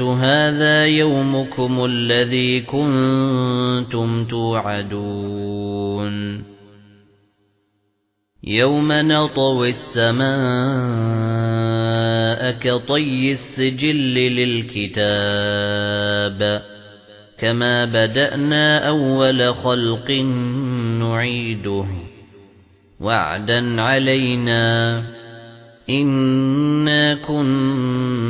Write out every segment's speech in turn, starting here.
هذا يومكم الذي كنتم توعدون. يوم نطوي السماء كطي السجل للكتاب كما بدأنا أول خلق نعيده. وعدا علينا إنا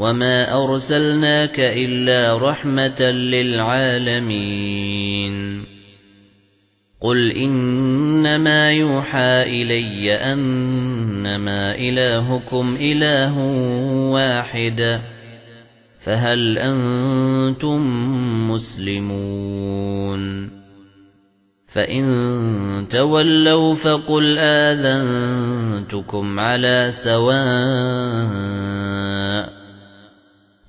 وَمَا أَرْسَلْنَاكَ إِلَّا رَحْمَةً لِلْعَالَمِينَ قُلْ إِنَّمَا يُوحَى إِلَيَّ أَنَّمَا إِلَٰهُكُمْ إِلَٰهٌ وَاحِدٌ فَهَلْ أَنتُم مُّسْلِمُونَ فَإِن تَوَلَّوْا فَقُلْ آذَنتُكُمْ عَلَى سَوَاءٍ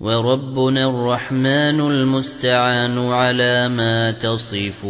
وَرَبُّنَا الرَّحْمَنُ الْمُسْتَعَانُ عَلَى مَا تَصِفُونَ.